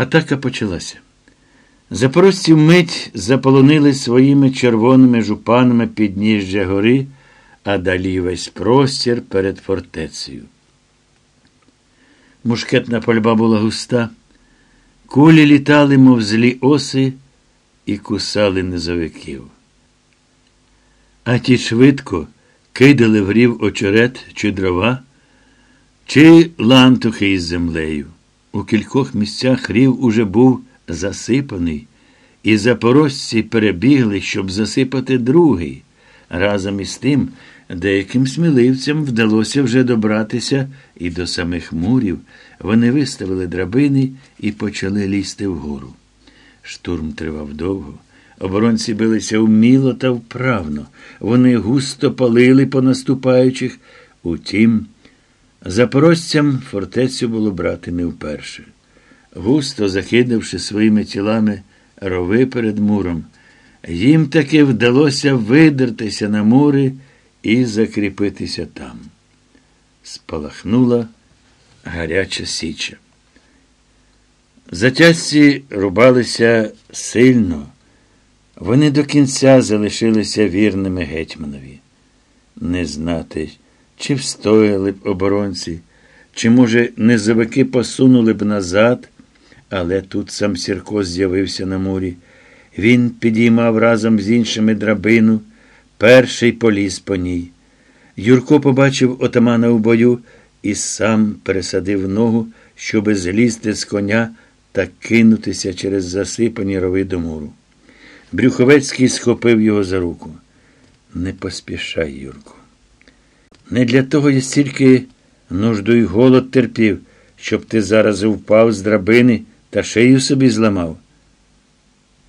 Атака почалася. Запорожці вмить заполонили своїми червоними жупанами підніжжя гори, а далі весь простір перед фортецею. Мушкетна пальба була густа, кулі літали, мов злі оси, і кусали низовиків. А ті швидко кидали в рів очерет чи дрова, чи лантухи із землею. У кількох місцях рів уже був засипаний, і запорожці перебігли, щоб засипати другий. Разом із тим, деяким сміливцям вдалося вже добратися і до самих мурів. Вони виставили драбини і почали лізти вгору. Штурм тривав довго. Оборонці билися вміло та вправно. Вони густо палили по наступаючих. Утім, запорожцям фортецю було брати не вперше. Густо закидавши своїми тілами рови перед муром, їм таки вдалося видертися на мури і закріпитися там. Спалахнула гаряча січа. Затязці рубалися сильно. Вони до кінця залишилися вірними гетьманові. Не знати, чи встояли б оборонці, чи, може, низовики посунули б назад, але тут сам Сірко з'явився на мурі. Він підіймав разом з іншими драбину, перший поліз по ній. Юрко побачив отамана у бою і сам пересадив ногу, щоби злізти з коня та кинутися через засипані рови до муру. Брюховецький схопив його за руку. Не поспішай, Юрку. Не для того я стільки нужду й голод терпів, щоб ти зараз впав з драбини та шию собі зламав.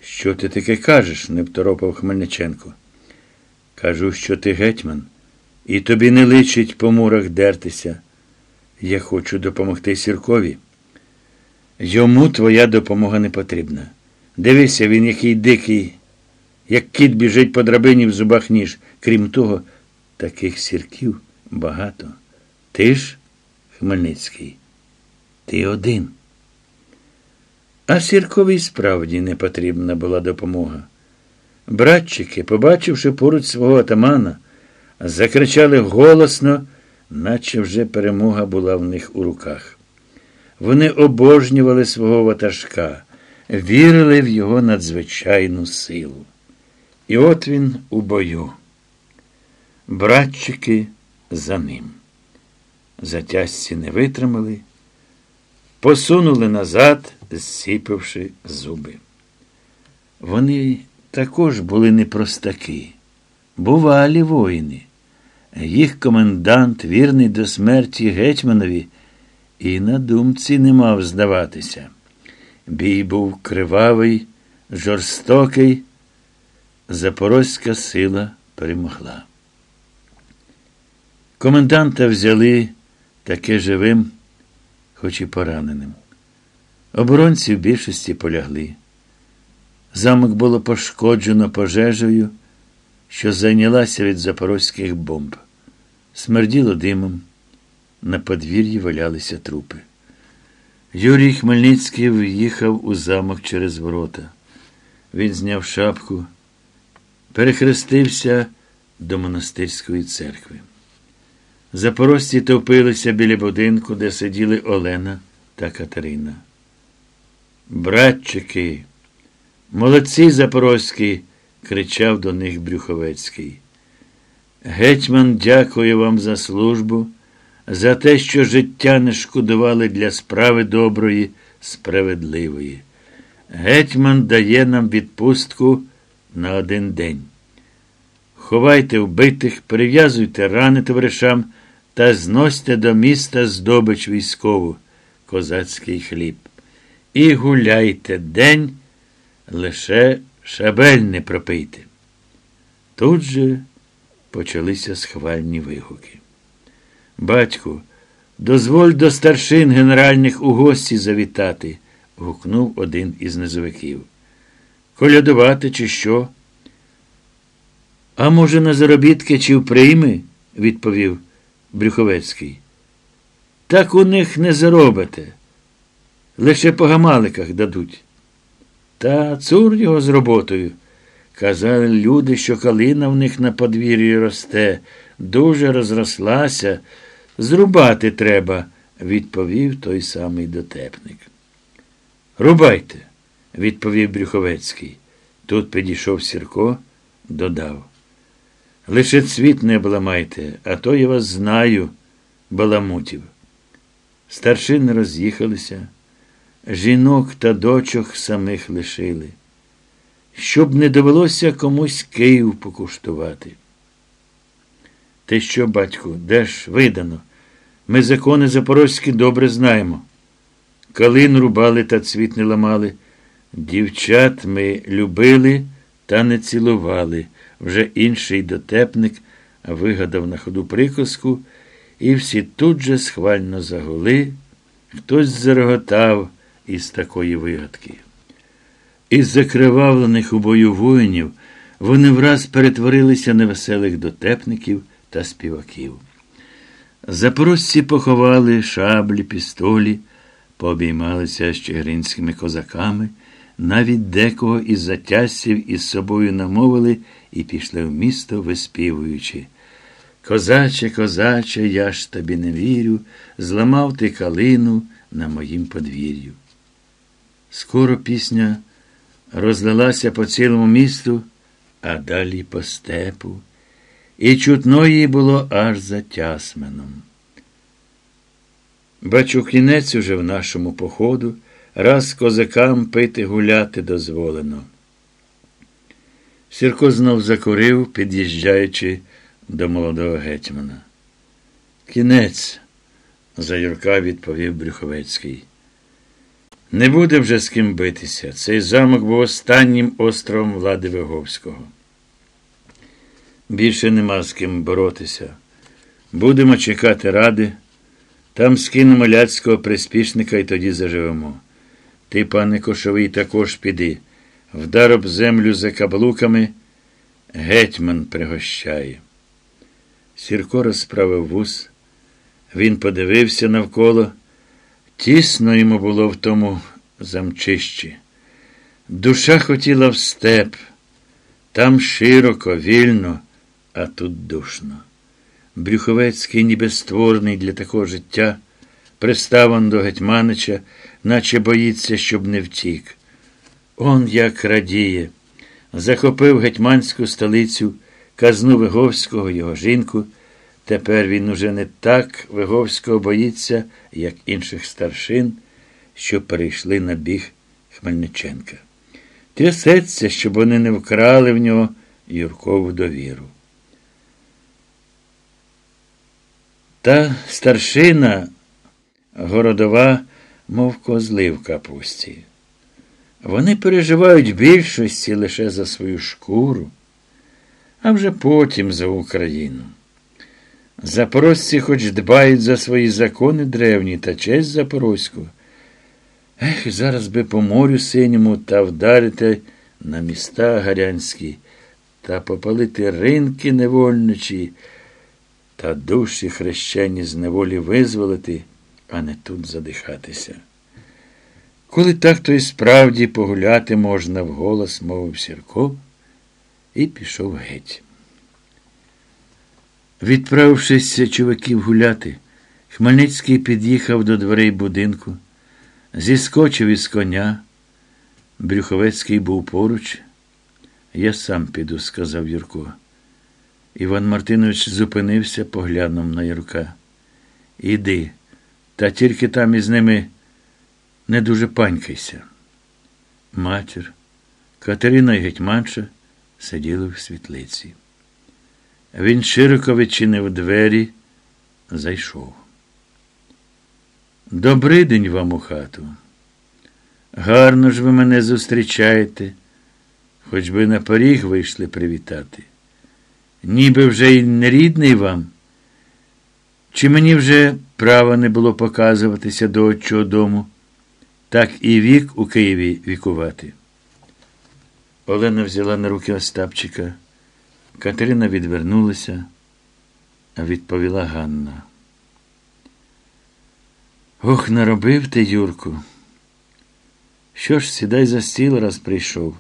Що ти таке кажеш? не второпав Хмельниченко. Кажу, що ти гетьман, і тобі не личить по мурах дертися. Я хочу допомогти Сіркові. Йому твоя допомога не потрібна. Дивися, він який дикий, як кіт біжить по драбині в зубах ніж. Крім того, таких сірків багато. Ти ж, Хмельницький, ти один. А сірковій справді не потрібна була допомога. Братчики, побачивши поруч свого атамана, закричали голосно, наче вже перемога була в них у руках. Вони обожнювали свого ватажка, вірили в його надзвичайну силу. І от він у бою. Братчики за ним. Затязці не витримали, посунули назад, зсіпивши зуби. Вони також були непростаки, бувалі воїни. Їх комендант, вірний до смерті гетьманові, і на думці не мав здаватися. Бій був кривавий, жорстокий. Запорозька сила перемогла. Коменданта взяли таке живим, хоч і пораненим. Оборонці в більшості полягли. Замок було пошкоджено пожежею, що зайнялася від запорозьких бомб. Смерділо димом, на подвір'ї валялися трупи. Юрій Хмельницький в'їхав у замок через ворота. Він зняв шапку, перехрестився до монастирської церкви. Запорожці товпилися біля будинку, де сиділи Олена та Катерина. Братчики, молодці запорозькі, кричав до них Брюховецький. Гетьман дякує вам за службу, за те, що життя не шкодували для справи доброї, справедливої. Гетьман дає нам відпустку на один день. Ховайте вбитих, прив'язуйте рани товаришам та зносьте до міста здобич військову, козацький хліб. І гуляйте день, лише шабель не пропийте. Тут же почалися схвальні вигуки. Батьку, дозволь до старшин генеральних у гості завітати, гукнув один із низовиків. Колядувати, чи що? А може, на заробітки чи в прийми? відповів Брюховецький. Так у них не заробите. Лише по гамаликах дадуть. Та цур його з роботою. Казали люди, що калина в них на подвір'ї росте, дуже розрослася. Зрубати треба, відповів той самий дотепник. Рубайте, відповів Брюховецький. Тут підійшов Сірко, додав. Лише цвіт не обламайте, а то я вас знаю, баламутів. Старшини роз'їхалися, жінок та дочок самих лишили, щоб не довелося комусь Київ покуштувати. Ти що, батьку, де ж видано? Ми закони запорозькі добре знаємо. Калин рубали та цвіт не ламали. Дівчат ми любили та не цілували. Вже інший дотепник вигадав на ходу приказку, і всі тут же схвально загули. Хтось зареготав із такої вигадки. Із закривавлених у бою воїнів вони враз перетворилися на веселих дотепників та співаків. Запорожці поховали шаблі, пістолі, пообіймалися з чигиринськими козаками, навіть декого із затясів із собою намовили і пішли в місто, виспівуючи. Козаче, козаче, я ж тобі не вірю, зламав ти калину на моїм подвір'ю. Скоро пісня розлилася по цілому місту, а далі по степу, і чутно їй було аж за тясменом. Бачу, кінець уже в нашому походу, раз козакам пити гуляти дозволено. Сірко знов закурив, під'їжджаючи до молодого гетьмана. Кінець, за Юрка відповів Брюховецький. Не буде вже з ким битися. Цей замок був останнім островом влади Виговського. Більше нема з ким боротися. Будемо чекати ради. Там скинемо ляцького приспішника і тоді заживемо. Ти, пане Кошовий, також піди. Вдар об землю за каблуками, гетьман пригощає. Сірко розправив вус. Він подивився навколо. Тісно йому було в тому замчищі. Душа хотіла в степ. Там широко, вільно, а тут душно. Брюховецький, ніби створений для такого життя, приставан до Гетьманича, наче боїться, щоб не втік. Он як радіє, захопив гетьманську столицю, казну Виговського, його жінку. Тепер він уже не так Виговського боїться, як інших старшин, що перейшли на біг Хмельниченка. Трясеться, щоб вони не вкрали в нього Юркову довіру. Та старшина городова, мов козли в капусті. Вони переживають більшості лише за свою шкуру, а вже потім за Україну. Запорожці хоч дбають за свої закони древні та честь Запорозьку. Ех, зараз би по морю синьому та вдарити на міста гарянські та попалити ринки невольничі та душі хрещені з неволі визволити, а не тут задихатися. Коли так, то й справді погуляти можна вголос, мовив Сірко, і пішов геть. Відправившись чуваків гуляти, Хмельницький під'їхав до дверей будинку, зіскочив із коня. Брюховецький був поруч. Я сам піду, сказав Юрко. Іван Мартинович зупинився, поглянув на Юрка. Іди, та тільки там із ними не дуже панькайся. Матір, Катерина і Гетьманша сиділи в світлиці. Він широко відчинив двері, зайшов. Добрий день вам у хату. Гарно ж ви мене зустрічаєте, хоч би на поріг вийшли привітати. Ніби вже й не рідний вам. Чи мені вже права не було показуватися до отчого дому, так і вік у Києві вікувати? Олена взяла на руки Остапчика. Катерина відвернулася, а відповіла Ганна. Ох, наробив ти, Юрку. Що ж, сідай за стіл, раз прийшов.